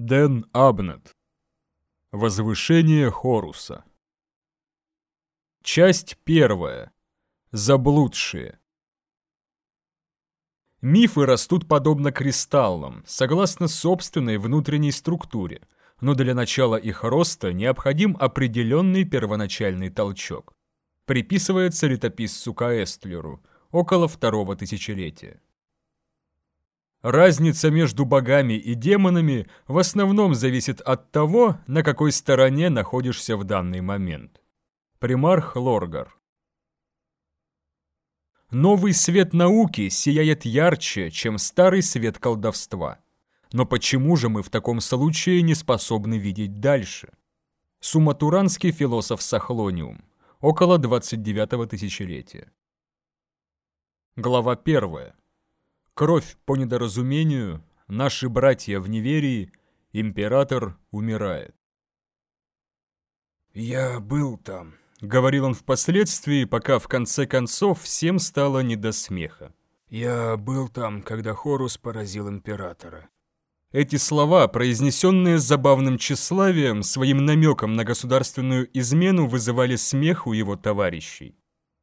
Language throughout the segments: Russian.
Дэн Абнет. Возвышение Хоруса. Часть первая. Заблудшие. Мифы растут подобно кристаллам, согласно собственной внутренней структуре, но для начала их роста необходим определенный первоначальный толчок. Приписывается летописцу Каэстлеру, около второго тысячелетия. Разница между богами и демонами в основном зависит от того, на какой стороне находишься в данный момент. Примарх Лоргар Новый свет науки сияет ярче, чем старый свет колдовства. Но почему же мы в таком случае не способны видеть дальше? Суматуранский философ Сахлониум. Около 29-го тысячелетия. Глава первая. Кровь по недоразумению, наши братья в неверии, император умирает. «Я был там», — говорил он впоследствии, пока в конце концов всем стало не до смеха. «Я был там, когда Хорус поразил императора». Эти слова, произнесенные с забавным тщеславием, своим намеком на государственную измену, вызывали смех у его товарищей.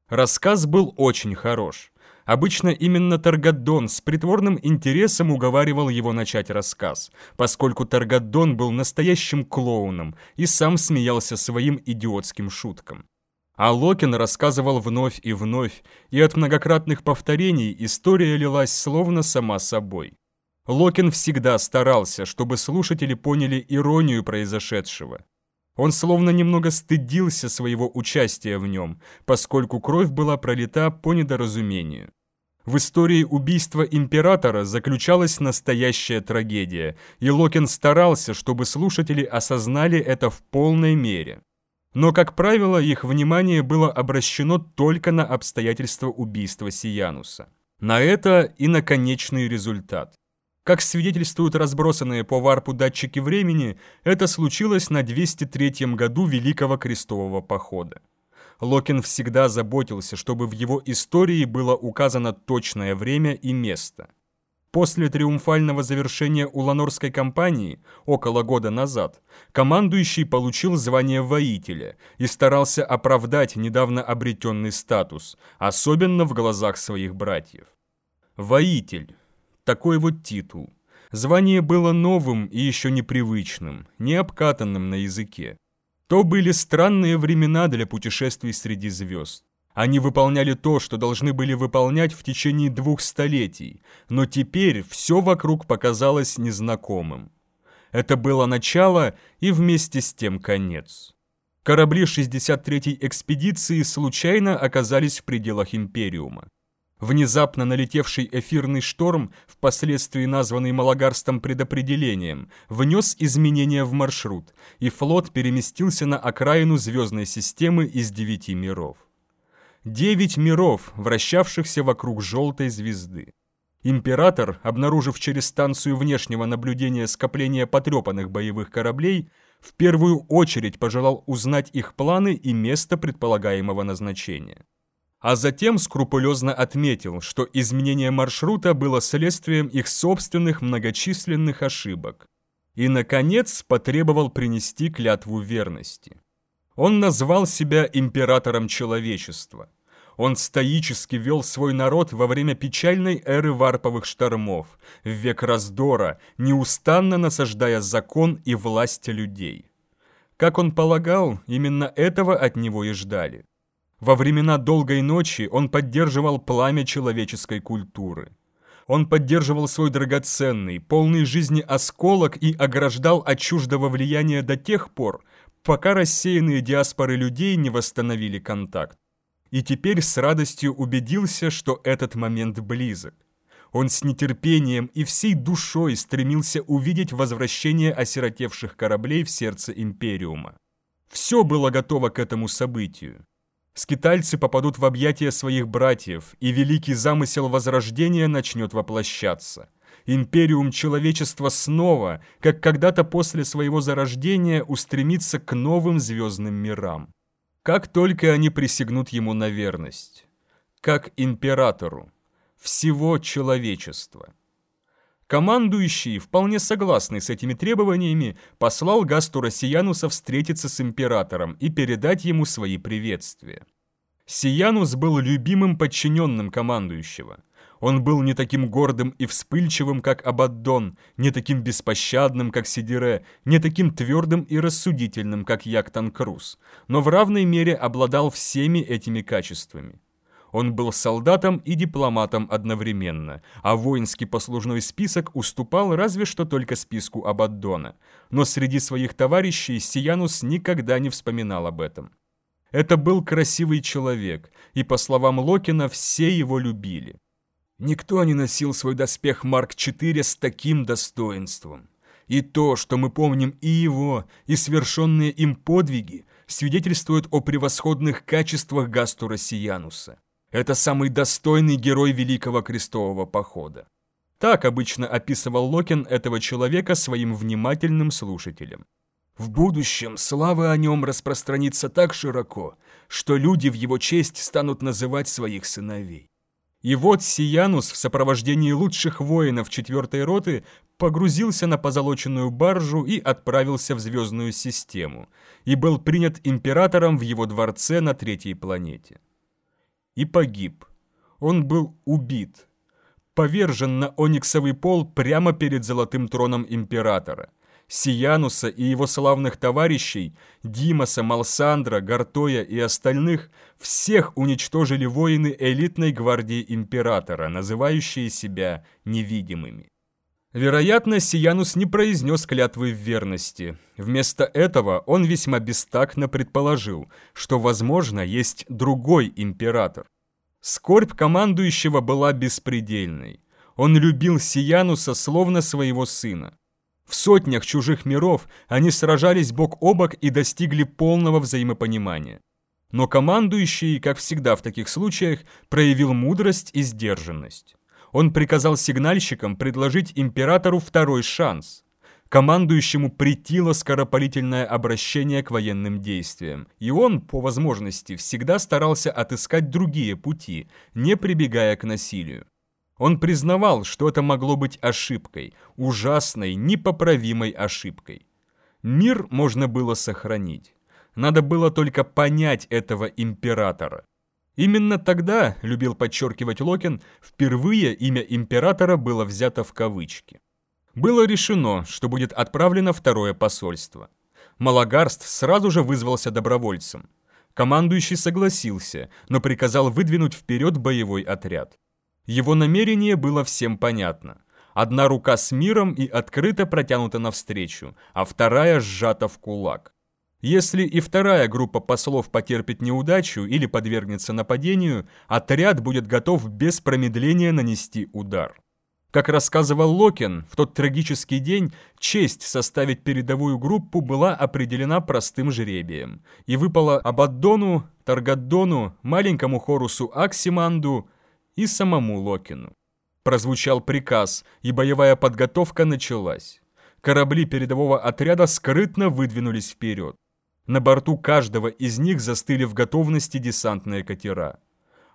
Рассказ был очень хорош. Обычно именно Таргаддон с притворным интересом уговаривал его начать рассказ, поскольку Таргаддон был настоящим клоуном и сам смеялся своим идиотским шуткам. А Локин рассказывал вновь и вновь, и от многократных повторений история лилась словно сама собой. Локин всегда старался, чтобы слушатели поняли иронию произошедшего. Он словно немного стыдился своего участия в нем, поскольку кровь была пролита по недоразумению. В истории убийства императора заключалась настоящая трагедия, и Локин старался, чтобы слушатели осознали это в полной мере. Но, как правило, их внимание было обращено только на обстоятельства убийства Сиянуса. На это и на конечный результат. Как свидетельствуют разбросанные по варпу датчики времени, это случилось на 203 году Великого Крестового Похода. Локин всегда заботился, чтобы в его истории было указано точное время и место. После триумфального завершения Уланорской кампании, около года назад, командующий получил звание воителя и старался оправдать недавно обретенный статус, особенно в глазах своих братьев. Воитель. Такой вот титул. Звание было новым и еще непривычным, не обкатанным на языке. То были странные времена для путешествий среди звезд. Они выполняли то, что должны были выполнять в течение двух столетий, но теперь все вокруг показалось незнакомым. Это было начало и вместе с тем конец. Корабли 63-й экспедиции случайно оказались в пределах Империума. Внезапно налетевший эфирный шторм, впоследствии названный Малагарстом предопределением, внес изменения в маршрут, и флот переместился на окраину звездной системы из девяти миров. Девять миров, вращавшихся вокруг желтой звезды. Император, обнаружив через станцию внешнего наблюдения скопление потрепанных боевых кораблей, в первую очередь пожелал узнать их планы и место предполагаемого назначения а затем скрупулезно отметил, что изменение маршрута было следствием их собственных многочисленных ошибок. И, наконец, потребовал принести клятву верности. Он назвал себя императором человечества. Он стоически вел свой народ во время печальной эры варповых штормов, в век раздора, неустанно насаждая закон и власть людей. Как он полагал, именно этого от него и ждали. Во времена долгой ночи он поддерживал пламя человеческой культуры. Он поддерживал свой драгоценный, полный жизни осколок и ограждал от чуждого влияния до тех пор, пока рассеянные диаспоры людей не восстановили контакт. И теперь с радостью убедился, что этот момент близок. Он с нетерпением и всей душой стремился увидеть возвращение осиротевших кораблей в сердце Империума. Все было готово к этому событию. Скитальцы попадут в объятия своих братьев, и великий замысел Возрождения начнет воплощаться. Империум человечества снова, как когда-то после своего зарождения, устремится к новым звездным мирам. Как только они присягнут ему на верность. Как императору. Всего человечества. Командующий, вполне согласный с этими требованиями, послал Гасту Россиянуса встретиться с императором и передать ему свои приветствия. Сиянус был любимым подчиненным командующего. Он был не таким гордым и вспыльчивым, как Абаддон, не таким беспощадным, как Сидире, не таким твердым и рассудительным, как Яктан Круз, но в равной мере обладал всеми этими качествами. Он был солдатом и дипломатом одновременно, а воинский послужной список уступал разве что только списку Абаддона. Но среди своих товарищей Сиянус никогда не вспоминал об этом. Это был красивый человек, и, по словам Локина, все его любили. Никто не носил свой доспех Марк-4 с таким достоинством. И то, что мы помним и его, и свершенные им подвиги, свидетельствует о превосходных качествах Гастура Сиянуса. Это самый достойный герой Великого Крестового Похода. Так обычно описывал Локин этого человека своим внимательным слушателям. В будущем слава о нем распространится так широко, что люди в его честь станут называть своих сыновей. И вот Сиянус в сопровождении лучших воинов четвертой роты погрузился на позолоченную баржу и отправился в звездную систему, и был принят императором в его дворце на третьей планете. И погиб. Он был убит. Повержен на ониксовый пол прямо перед золотым троном императора. Сиянуса и его славных товарищей, Димаса, Малсандра, Гартоя и остальных, всех уничтожили воины элитной гвардии императора, называющие себя невидимыми. Вероятно, Сиянус не произнес клятвы в верности. Вместо этого он весьма бестактно предположил, что, возможно, есть другой император. Скорбь командующего была беспредельной. Он любил Сиянуса словно своего сына. В сотнях чужих миров они сражались бок о бок и достигли полного взаимопонимания. Но командующий, как всегда в таких случаях, проявил мудрость и сдержанность. Он приказал сигнальщикам предложить императору второй шанс. Командующему претило скоропалительное обращение к военным действиям, и он, по возможности, всегда старался отыскать другие пути, не прибегая к насилию. Он признавал, что это могло быть ошибкой, ужасной, непоправимой ошибкой. Мир можно было сохранить. Надо было только понять этого императора. Именно тогда, любил подчеркивать Локин, впервые имя императора было взято в кавычки. Было решено, что будет отправлено второе посольство. Малагарст сразу же вызвался добровольцем. Командующий согласился, но приказал выдвинуть вперед боевой отряд. Его намерение было всем понятно. Одна рука с миром и открыто протянута навстречу, а вторая сжата в кулак. Если и вторая группа послов потерпит неудачу или подвергнется нападению, отряд будет готов без промедления нанести удар. Как рассказывал Локин, в тот трагический день честь составить передовую группу была определена простым жребием и выпала Абаддону, Таргаддону, маленькому Хорусу Аксиманду, и самому Локину. Прозвучал приказ, и боевая подготовка началась. Корабли передового отряда скрытно выдвинулись вперед. На борту каждого из них застыли в готовности десантные катера.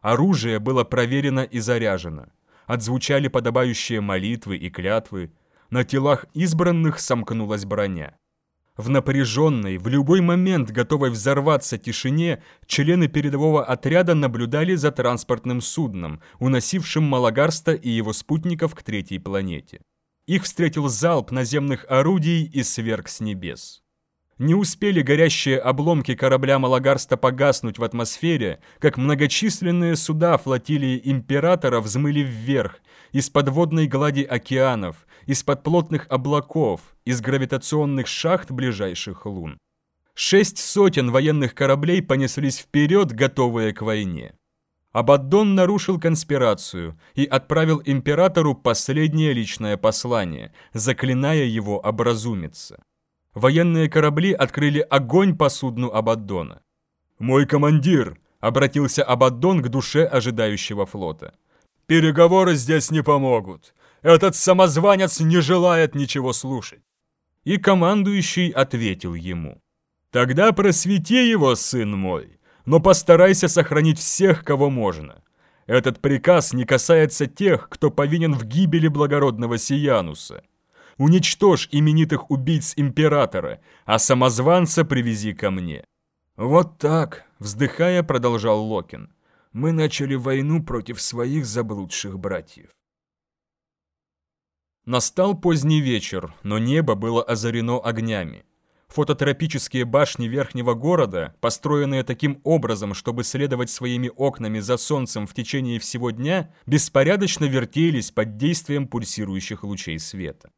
Оружие было проверено и заряжено. Отзвучали подобающие молитвы и клятвы. На телах избранных сомкнулась броня. В напряженной, в любой момент готовой взорваться тишине, члены передового отряда наблюдали за транспортным судном, уносившим Малагарста и его спутников к третьей планете. Их встретил залп наземных орудий и сверг с небес. Не успели горящие обломки корабля Малагарста погаснуть в атмосфере, как многочисленные суда флотилии Императора взмыли вверх, из подводной глади океанов, из-под плотных облаков, из гравитационных шахт ближайших лун. Шесть сотен военных кораблей понеслись вперед, готовые к войне. Абаддон нарушил конспирацию и отправил императору последнее личное послание, заклиная его образумиться. Военные корабли открыли огонь по судну Абаддона. «Мой командир!» — обратился Абаддон к душе ожидающего флота. «Переговоры здесь не помогут. Этот самозванец не желает ничего слушать». И командующий ответил ему. «Тогда просвети его, сын мой, но постарайся сохранить всех, кого можно. Этот приказ не касается тех, кто повинен в гибели благородного Сиянуса. Уничтожь именитых убийц императора, а самозванца привези ко мне». «Вот так», — вздыхая, продолжал Локин. «Мы начали войну против своих заблудших братьев». Настал поздний вечер, но небо было озарено огнями. Фототропические башни верхнего города, построенные таким образом, чтобы следовать своими окнами за солнцем в течение всего дня, беспорядочно вертелись под действием пульсирующих лучей света.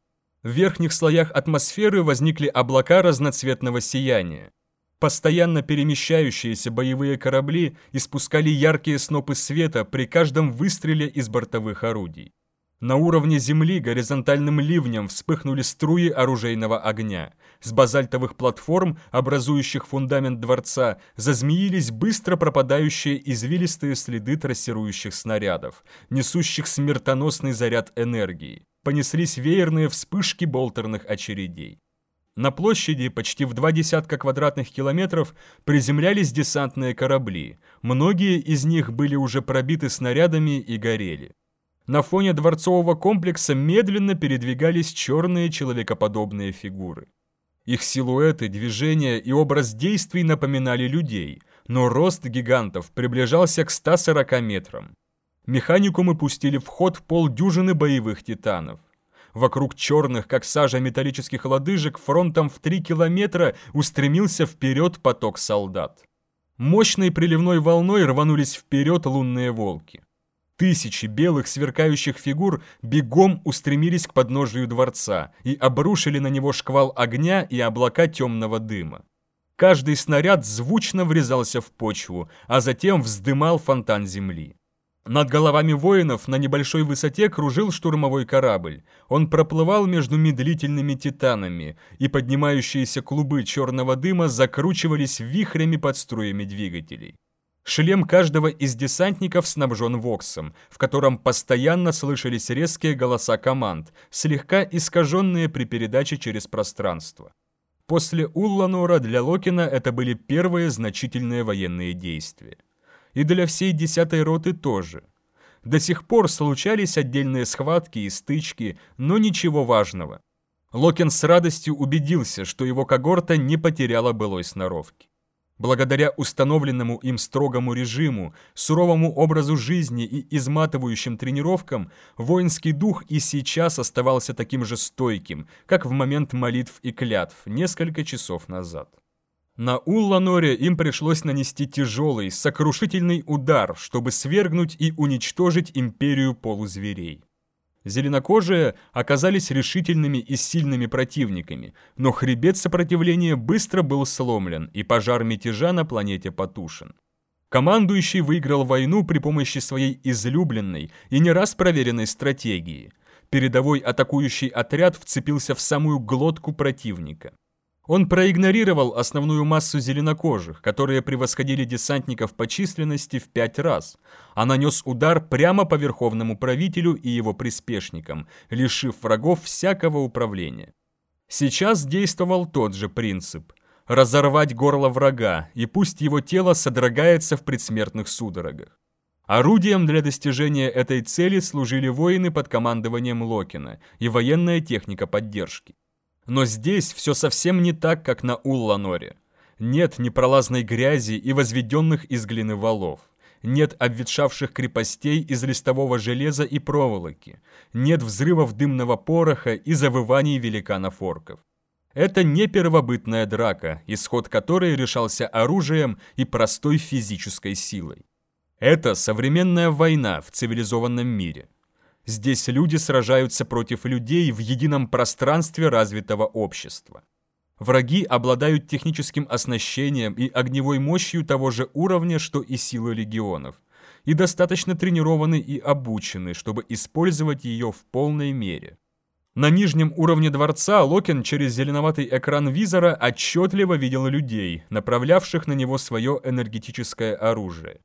В верхних слоях атмосферы возникли облака разноцветного сияния. Постоянно перемещающиеся боевые корабли испускали яркие снопы света при каждом выстреле из бортовых орудий. На уровне земли горизонтальным ливнем вспыхнули струи оружейного огня. С базальтовых платформ, образующих фундамент дворца, зазмеились быстро пропадающие извилистые следы трассирующих снарядов, несущих смертоносный заряд энергии. Понеслись веерные вспышки болтерных очередей. На площади почти в два десятка квадратных километров приземлялись десантные корабли. Многие из них были уже пробиты снарядами и горели. На фоне дворцового комплекса медленно передвигались черные человекоподобные фигуры. Их силуэты, движения и образ действий напоминали людей, но рост гигантов приближался к 140 метрам. Механикумы пустили в ход полдюжины боевых титанов. Вокруг черных, как сажа металлических лодыжек, фронтом в 3 километра устремился вперед поток солдат. Мощной приливной волной рванулись вперед лунные волки. Тысячи белых сверкающих фигур бегом устремились к подножию дворца и обрушили на него шквал огня и облака темного дыма. Каждый снаряд звучно врезался в почву, а затем вздымал фонтан земли. Над головами воинов на небольшой высоте кружил штурмовой корабль. Он проплывал между медлительными титанами, и поднимающиеся клубы черного дыма закручивались вихрями под струями двигателей. Шлем каждого из десантников снабжен воксом, в котором постоянно слышались резкие голоса команд, слегка искаженные при передаче через пространство. После Улланора для Локина это были первые значительные военные действия. И для всей десятой роты тоже. До сих пор случались отдельные схватки и стычки, но ничего важного. Локин с радостью убедился, что его когорта не потеряла былой сноровки. Благодаря установленному им строгому режиму, суровому образу жизни и изматывающим тренировкам, воинский дух и сейчас оставался таким же стойким, как в момент молитв и клятв несколько часов назад. На Улланоре им пришлось нанести тяжелый, сокрушительный удар, чтобы свергнуть и уничтожить империю полузверей. Зеленокожие оказались решительными и сильными противниками, но хребет сопротивления быстро был сломлен, и пожар мятежа на планете потушен. Командующий выиграл войну при помощи своей излюбленной и не раз проверенной стратегии. Передовой атакующий отряд вцепился в самую глотку противника. Он проигнорировал основную массу зеленокожих, которые превосходили десантников по численности в пять раз, а нанес удар прямо по верховному правителю и его приспешникам, лишив врагов всякого управления. Сейчас действовал тот же принцип – разорвать горло врага, и пусть его тело содрогается в предсмертных судорогах. Орудием для достижения этой цели служили воины под командованием Локина и военная техника поддержки. Но здесь все совсем не так, как на Улланоре. Нет непролазной грязи и возведенных из глины валов. Нет обветшавших крепостей из листового железа и проволоки. Нет взрывов дымного пороха и завываний великанов-орков. Это не первобытная драка, исход которой решался оружием и простой физической силой. Это современная война в цивилизованном мире. Здесь люди сражаются против людей в едином пространстве развитого общества. Враги обладают техническим оснащением и огневой мощью того же уровня, что и силы легионов, и достаточно тренированы и обучены, чтобы использовать ее в полной мере. На нижнем уровне дворца Локин через зеленоватый экран визора отчетливо видел людей, направлявших на него свое энергетическое оружие.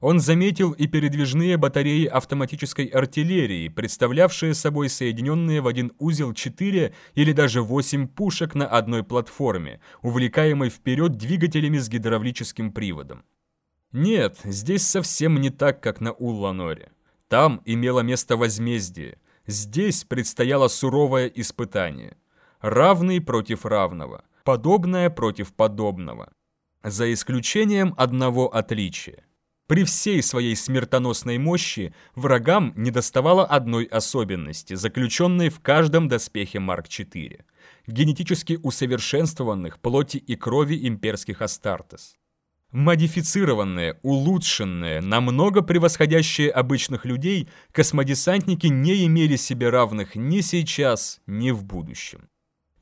Он заметил и передвижные батареи автоматической артиллерии, представлявшие собой соединенные в один узел 4 или даже 8 пушек на одной платформе, увлекаемой вперед двигателями с гидравлическим приводом. Нет, здесь совсем не так, как на Улланоре. Там имело место возмездие. Здесь предстояло суровое испытание. Равный против равного. Подобное против подобного. За исключением одного отличия. При всей своей смертоносной мощи врагам недоставало одной особенности, заключенной в каждом доспехе Марк-4 – генетически усовершенствованных плоти и крови имперских Астартес. Модифицированные, улучшенные, намного превосходящие обычных людей, космодесантники не имели себе равных ни сейчас, ни в будущем.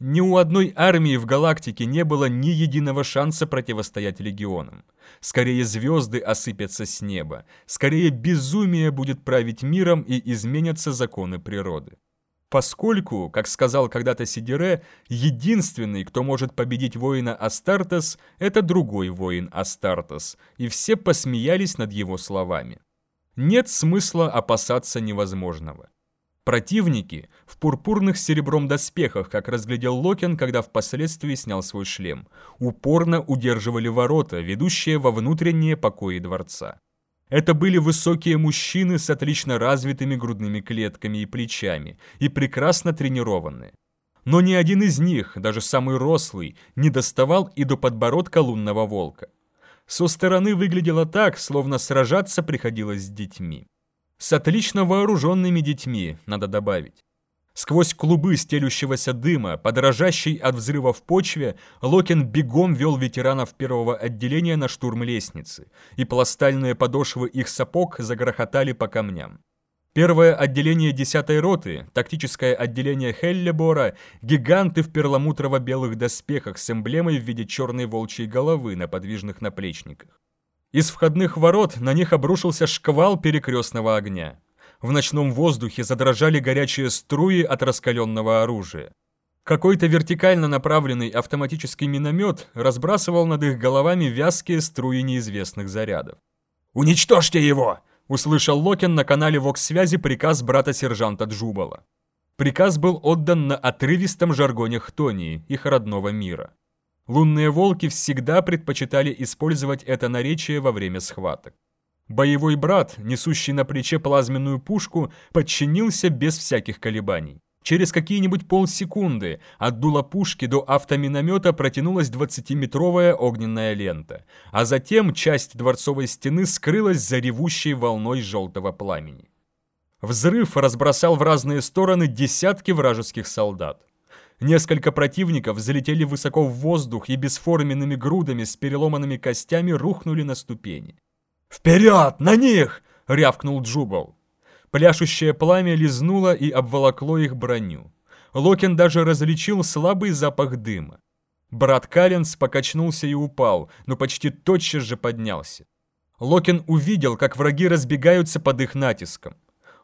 Ни у одной армии в галактике не было ни единого шанса противостоять легионам. Скорее звезды осыпятся с неба, скорее безумие будет править миром и изменятся законы природы. Поскольку, как сказал когда-то Сидире, единственный, кто может победить воина Астартес, это другой воин Астартес, и все посмеялись над его словами. Нет смысла опасаться невозможного. Противники в пурпурных серебром доспехах, как разглядел Локин, когда впоследствии снял свой шлем, упорно удерживали ворота, ведущие во внутренние покои дворца. Это были высокие мужчины с отлично развитыми грудными клетками и плечами, и прекрасно тренированные. Но ни один из них, даже самый рослый, не доставал и до подбородка лунного волка. Со стороны выглядело так, словно сражаться приходилось с детьми. С отлично вооруженными детьми, надо добавить. Сквозь клубы стелющегося дыма, подражащий от взрыва в почве, Локин бегом вел ветеранов первого отделения на штурм лестницы, и пластальные подошвы их сапог загрохотали по камням. Первое отделение 10-й роты, тактическое отделение Хеллебора, гиганты в перламутрово-белых доспехах с эмблемой в виде черной волчьей головы на подвижных наплечниках. Из входных ворот на них обрушился шквал перекрестного огня. В ночном воздухе задрожали горячие струи от раскаленного оружия. Какой-то вертикально направленный автоматический миномет разбрасывал над их головами вязкие струи неизвестных зарядов. «Уничтожьте его!» – услышал Локин на канале ВОКС-связи приказ брата-сержанта Джубала. Приказ был отдан на отрывистом жаргоне Хтонии, их родного мира. Лунные волки всегда предпочитали использовать это наречие во время схваток. Боевой брат, несущий на плече плазменную пушку, подчинился без всяких колебаний. Через какие-нибудь полсекунды от дула пушки до автоминомета протянулась 20-метровая огненная лента, а затем часть дворцовой стены скрылась за ревущей волной желтого пламени. Взрыв разбросал в разные стороны десятки вражеских солдат. Несколько противников залетели высоко в воздух и бесформенными грудами с переломанными костями рухнули на ступени. «Вперед! На них!» — рявкнул Джубал. Пляшущее пламя лизнуло и обволокло их броню. Локин даже различил слабый запах дыма. Брат Калленс покачнулся и упал, но почти тотчас же поднялся. Локин увидел, как враги разбегаются под их натиском.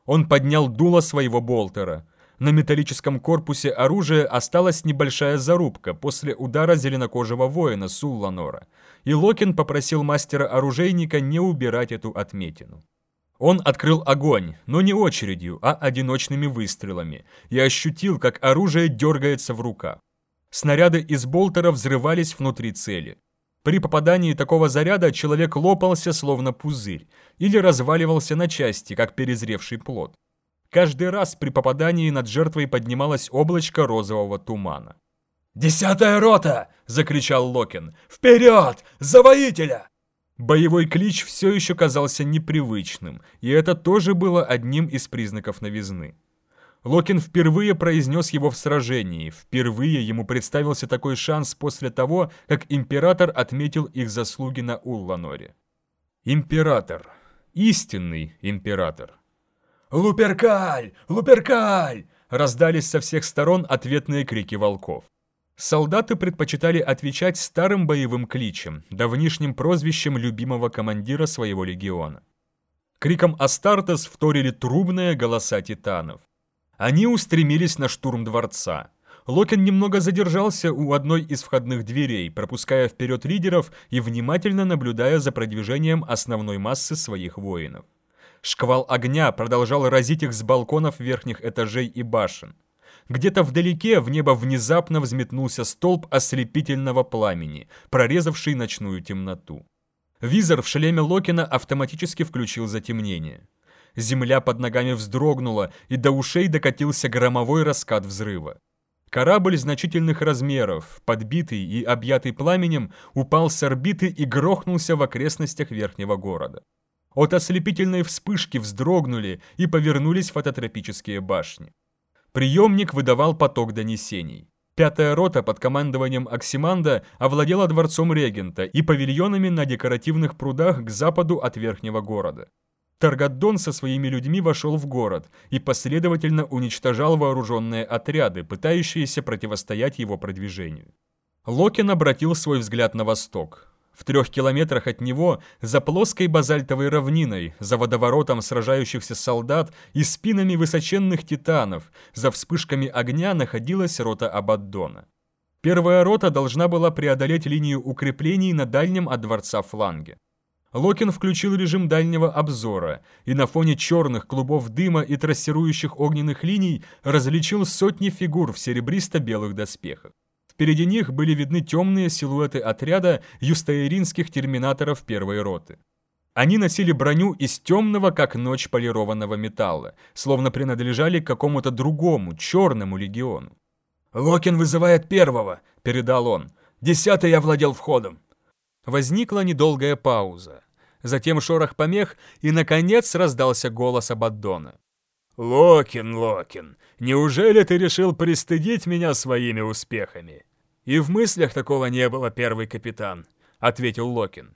Он поднял дуло своего болтера. На металлическом корпусе оружия осталась небольшая зарубка после удара зеленокожего воина Сулланора, и Локин попросил мастера-оружейника не убирать эту отметину. Он открыл огонь, но не очередью, а одиночными выстрелами, и ощутил, как оружие дергается в руках. Снаряды из болтера взрывались внутри цели. При попадании такого заряда человек лопался, словно пузырь, или разваливался на части, как перезревший плод. Каждый раз при попадании над жертвой поднималось облачко розового тумана. «Десятая рота!» – закричал Локин. «Вперед! За воителя!» Боевой клич все еще казался непривычным, и это тоже было одним из признаков новизны. Локин впервые произнес его в сражении, впервые ему представился такой шанс после того, как император отметил их заслуги на Улланоре. Император. Истинный император. «Луперкаль! Луперкаль!» Раздались со всех сторон ответные крики волков. Солдаты предпочитали отвечать старым боевым кличем, давнишним прозвищем любимого командира своего легиона. Криком Астартес вторили трубные голоса титанов. Они устремились на штурм дворца. Локин немного задержался у одной из входных дверей, пропуская вперед лидеров и внимательно наблюдая за продвижением основной массы своих воинов. Шквал огня продолжал разить их с балконов верхних этажей и башен. Где-то вдалеке в небо внезапно взметнулся столб ослепительного пламени, прорезавший ночную темноту. Визор в шлеме Локина автоматически включил затемнение. Земля под ногами вздрогнула, и до ушей докатился громовой раскат взрыва. Корабль значительных размеров, подбитый и объятый пламенем, упал с орбиты и грохнулся в окрестностях верхнего города. От ослепительной вспышки вздрогнули и повернулись фототропические башни. Приемник выдавал поток донесений. Пятая рота под командованием Оксиманда овладела дворцом регента и павильонами на декоративных прудах к западу от верхнего города. Таргаддон со своими людьми вошел в город и последовательно уничтожал вооруженные отряды, пытающиеся противостоять его продвижению. Локин обратил свой взгляд на восток. В трех километрах от него, за плоской базальтовой равниной, за водоворотом сражающихся солдат и спинами высоченных титанов, за вспышками огня находилась рота Абаддона. Первая рота должна была преодолеть линию укреплений на дальнем от дворца фланге. Локин включил режим дальнего обзора и на фоне черных клубов дыма и трассирующих огненных линий различил сотни фигур в серебристо-белых доспехах. Впереди них были видны темные силуэты отряда юстаиринских терминаторов первой роты. Они носили броню из темного, как ночь полированного металла, словно принадлежали к какому-то другому, черному легиону. «Локин вызывает первого», — передал он. «Десятый я владел входом». Возникла недолгая пауза. Затем шорох помех, и, наконец, раздался голос Абаддона. «Локин, Локин, неужели ты решил пристыдить меня своими успехами?» «И в мыслях такого не было, первый капитан», — ответил Локин.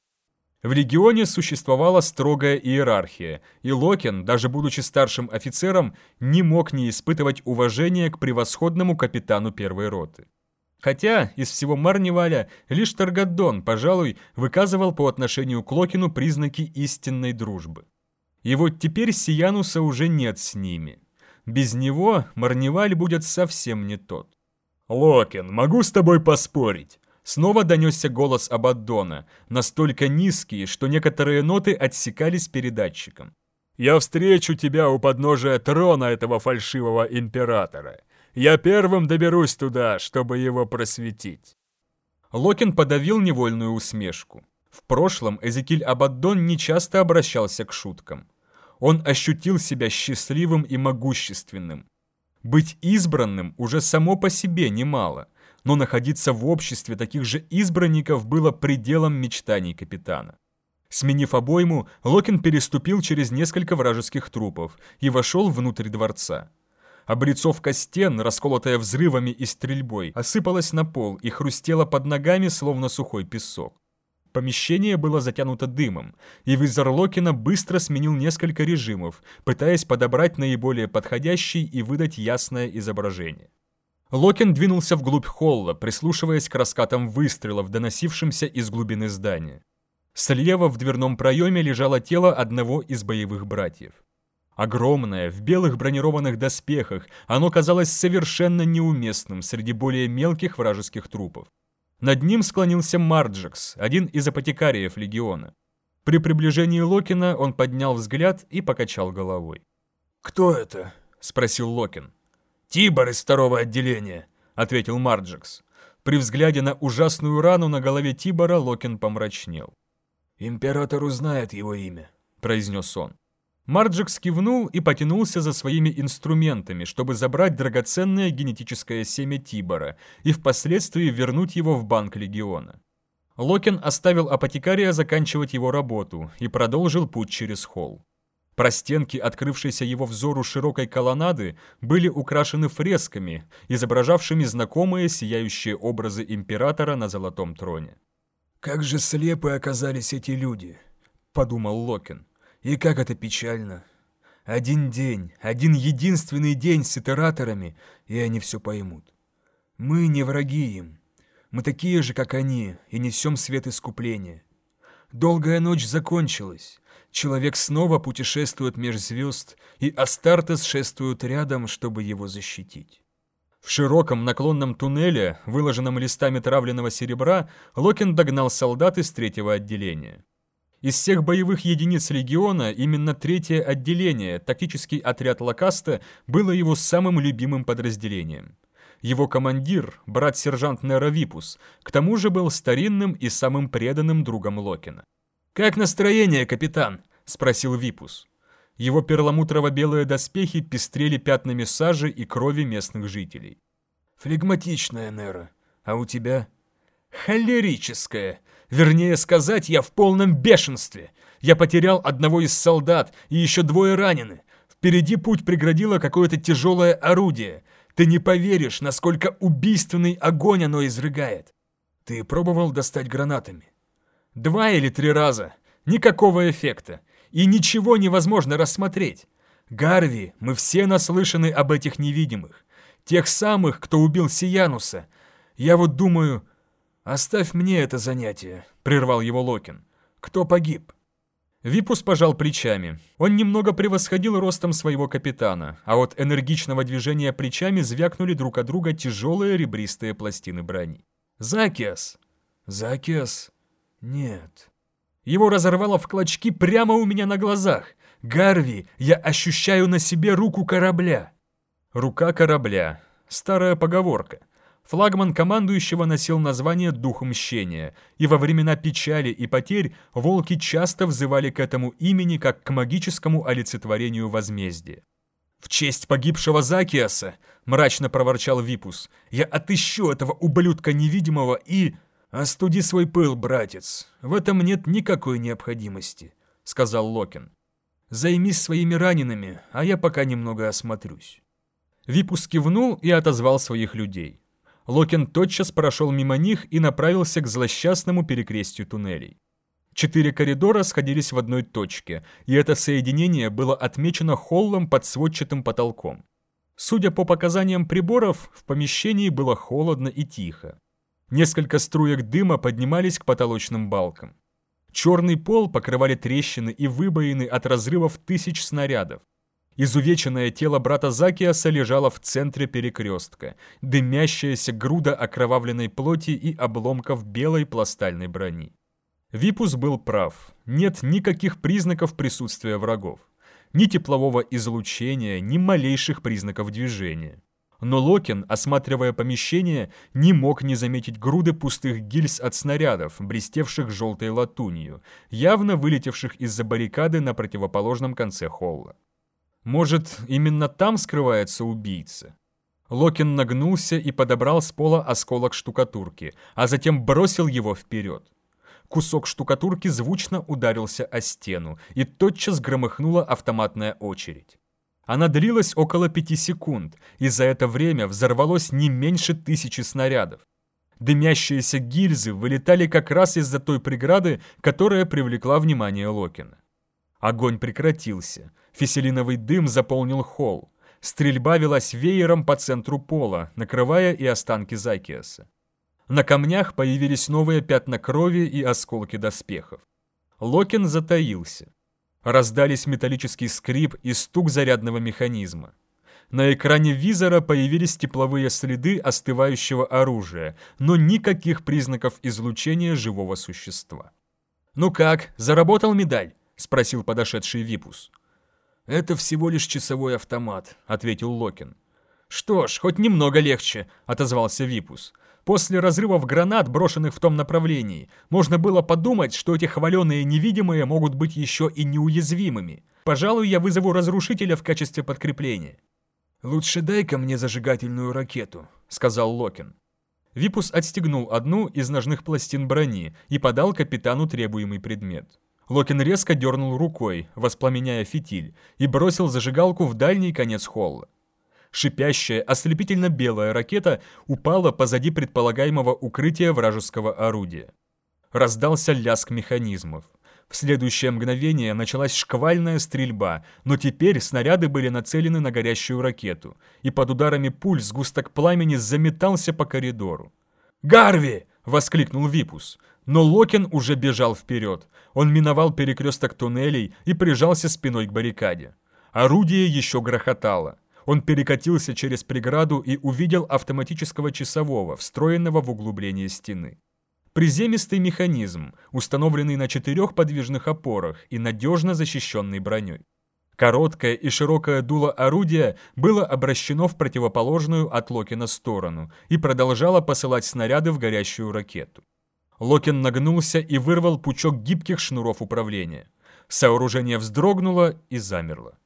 В легионе существовала строгая иерархия, и Локин, даже будучи старшим офицером, не мог не испытывать уважения к превосходному капитану первой роты. Хотя из всего Марниваля лишь Таргадон, пожалуй, выказывал по отношению к Локину признаки истинной дружбы. И вот теперь Сиянуса уже нет с ними. Без него Марниваль будет совсем не тот. «Локин, могу с тобой поспорить?» Снова донесся голос Абаддона, настолько низкий, что некоторые ноты отсекались передатчиком. «Я встречу тебя у подножия трона этого фальшивого императора. Я первым доберусь туда, чтобы его просветить». Локин подавил невольную усмешку. В прошлом Эзекиль Абаддон нечасто обращался к шуткам. Он ощутил себя счастливым и могущественным. Быть избранным уже само по себе немало, но находиться в обществе таких же избранников было пределом мечтаний капитана. Сменив обойму, Локин переступил через несколько вражеских трупов и вошел внутрь дворца. Облицовка стен, расколотая взрывами и стрельбой, осыпалась на пол и хрустела под ногами, словно сухой песок. Помещение было затянуто дымом, и визор Локина быстро сменил несколько режимов, пытаясь подобрать наиболее подходящий и выдать ясное изображение. Локин двинулся вглубь холла, прислушиваясь к раскатам выстрелов, доносившимся из глубины здания. Слева в дверном проеме лежало тело одного из боевых братьев. Огромное, в белых бронированных доспехах, оно казалось совершенно неуместным среди более мелких вражеских трупов. Над ним склонился Марджекс, один из апотекариев легиона. При приближении Локина он поднял взгляд и покачал головой. «Кто это?» — спросил Локин. «Тибор из второго отделения», — ответил Марджекс. При взгляде на ужасную рану на голове Тибора Локин помрачнел. «Император узнает его имя», — произнес он. Марджик кивнул и потянулся за своими инструментами, чтобы забрать драгоценное генетическое семя Тибора и впоследствии вернуть его в банк Легиона. Локин оставил апотекария заканчивать его работу и продолжил путь через холл. Простенки, открывшиеся его взору широкой колоннады, были украшены фресками, изображавшими знакомые сияющие образы императора на золотом троне. «Как же слепы оказались эти люди», — подумал Локин. И как это печально. Один день, один единственный день с итераторами, и они все поймут. Мы не враги им. Мы такие же, как они, и несем свет искупления. Долгая ночь закончилась. Человек снова путешествует меж звезд, и Астартес шествует рядом, чтобы его защитить. В широком наклонном туннеле, выложенном листами травленного серебра, Локин догнал солдат из третьего отделения. Из всех боевых единиц легиона именно третье отделение, тактический отряд Лакаста, было его самым любимым подразделением. Его командир, брат-сержант Нера Випус, к тому же был старинным и самым преданным другом Локина. «Как настроение, капитан?» — спросил Випус. Его перламутрово-белые доспехи пестрели пятнами сажи и крови местных жителей. «Флегматичная, Нера. А у тебя?» «Холерическая. Вернее сказать, я в полном бешенстве. Я потерял одного из солдат, и еще двое ранены. Впереди путь преградило какое-то тяжелое орудие. Ты не поверишь, насколько убийственный огонь оно изрыгает. Ты пробовал достать гранатами? Два или три раза. Никакого эффекта. И ничего невозможно рассмотреть. Гарви, мы все наслышаны об этих невидимых. Тех самых, кто убил Сиянуса. Я вот думаю... «Оставь мне это занятие», — прервал его Локин. «Кто погиб?» Випус пожал плечами. Он немного превосходил ростом своего капитана, а от энергичного движения плечами звякнули друг от друга тяжелые ребристые пластины брони. «Закиас!» «Закиас? Нет». Его разорвало в клочки прямо у меня на глазах. «Гарви, я ощущаю на себе руку корабля!» Рука корабля. Старая поговорка. Флагман командующего носил название «Дух мщения», и во времена печали и потерь волки часто взывали к этому имени как к магическому олицетворению возмездия. «В честь погибшего Закиаса!» — мрачно проворчал Випус. «Я отыщу этого ублюдка невидимого и...» «Остуди свой пыл, братец. В этом нет никакой необходимости», — сказал Локин. «Займись своими ранеными, а я пока немного осмотрюсь». Випус кивнул и отозвал своих людей. Локин тотчас прошел мимо них и направился к злосчастному перекрестию туннелей. Четыре коридора сходились в одной точке, и это соединение было отмечено холлом под сводчатым потолком. Судя по показаниям приборов, в помещении было холодно и тихо. Несколько струек дыма поднимались к потолочным балкам. Черный пол покрывали трещины и выбоины от разрывов тысяч снарядов. Изувеченное тело брата Закиаса лежало в центре перекрестка, дымящаяся груда окровавленной плоти и обломков белой пластальной брони. Випус был прав. Нет никаких признаков присутствия врагов. Ни теплового излучения, ни малейших признаков движения. Но Локин, осматривая помещение, не мог не заметить груды пустых гильз от снарядов, блестевших желтой латунью, явно вылетевших из-за баррикады на противоположном конце холла. Может, именно там скрывается убийца? Локин нагнулся и подобрал с пола осколок штукатурки, а затем бросил его вперед. Кусок штукатурки звучно ударился о стену, и тотчас громыхнула автоматная очередь. Она длилась около пяти секунд, и за это время взорвалось не меньше тысячи снарядов. Дымящиеся гильзы вылетали как раз из-за той преграды, которая привлекла внимание Локина. Огонь прекратился. Фиселиновый дым заполнил холл. Стрельба велась веером по центру пола, накрывая и останки Закиаса. На камнях появились новые пятна крови и осколки доспехов. Локин затаился. Раздались металлический скрип и стук зарядного механизма. На экране визора появились тепловые следы остывающего оружия, но никаких признаков излучения живого существа. «Ну как, заработал медаль?» — спросил подошедший Випус. «Это всего лишь часовой автомат», — ответил Локин. «Что ж, хоть немного легче», — отозвался Випус. «После разрывов гранат, брошенных в том направлении, можно было подумать, что эти хваленые невидимые могут быть еще и неуязвимыми. Пожалуй, я вызову разрушителя в качестве подкрепления». «Лучше дай-ка мне зажигательную ракету», — сказал Локин. Випус отстегнул одну из ножных пластин брони и подал капитану требуемый предмет. Локин резко дернул рукой, воспламеняя фитиль, и бросил зажигалку в дальний конец холла. Шипящая, ослепительно-белая ракета упала позади предполагаемого укрытия вражеского орудия. Раздался лязг механизмов. В следующее мгновение началась шквальная стрельба, но теперь снаряды были нацелены на горящую ракету, и под ударами пуль сгусток пламени заметался по коридору. «Гарви!» — воскликнул Випус. Но Локин уже бежал вперед. Он миновал перекресток туннелей и прижался спиной к баррикаде. Орудие еще грохотало. Он перекатился через преграду и увидел автоматического часового, встроенного в углубление стены. Приземистый механизм, установленный на четырех подвижных опорах и надежно защищенный броней. Короткое и широкое дуло орудия было обращено в противоположную от Локина сторону и продолжало посылать снаряды в горящую ракету. Локин нагнулся и вырвал пучок гибких шнуров управления. Сооружение вздрогнуло и замерло.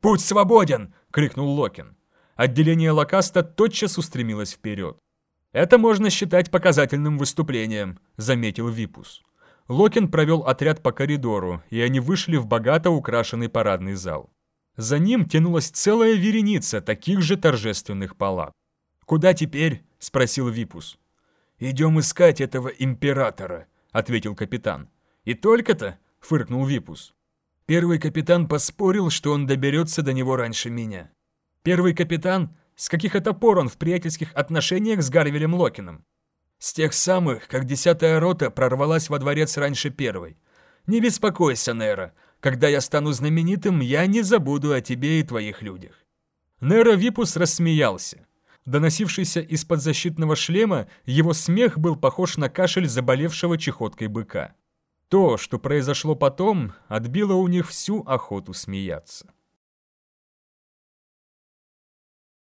«Путь свободен!» — крикнул Локин. Отделение Лакаста тотчас устремилось вперед. «Это можно считать показательным выступлением», — заметил Випус. Локин провел отряд по коридору, и они вышли в богато украшенный парадный зал. За ним тянулась целая вереница таких же торжественных палат. «Куда теперь?» — спросил Випус. «Идем искать этого императора», — ответил капитан. «И только-то?» — фыркнул Випус. Первый капитан поспорил, что он доберется до него раньше меня. Первый капитан? С каких это пор он в приятельских отношениях с Гарвелем Локином? С тех самых, как десятая рота прорвалась во дворец раньше первой. Не беспокойся, Нера. Когда я стану знаменитым, я не забуду о тебе и твоих людях. Нера Випус рассмеялся. Доносившийся из-под защитного шлема, его смех был похож на кашель заболевшего чехоткой быка. То, что произошло потом, отбило у них всю охоту смеяться.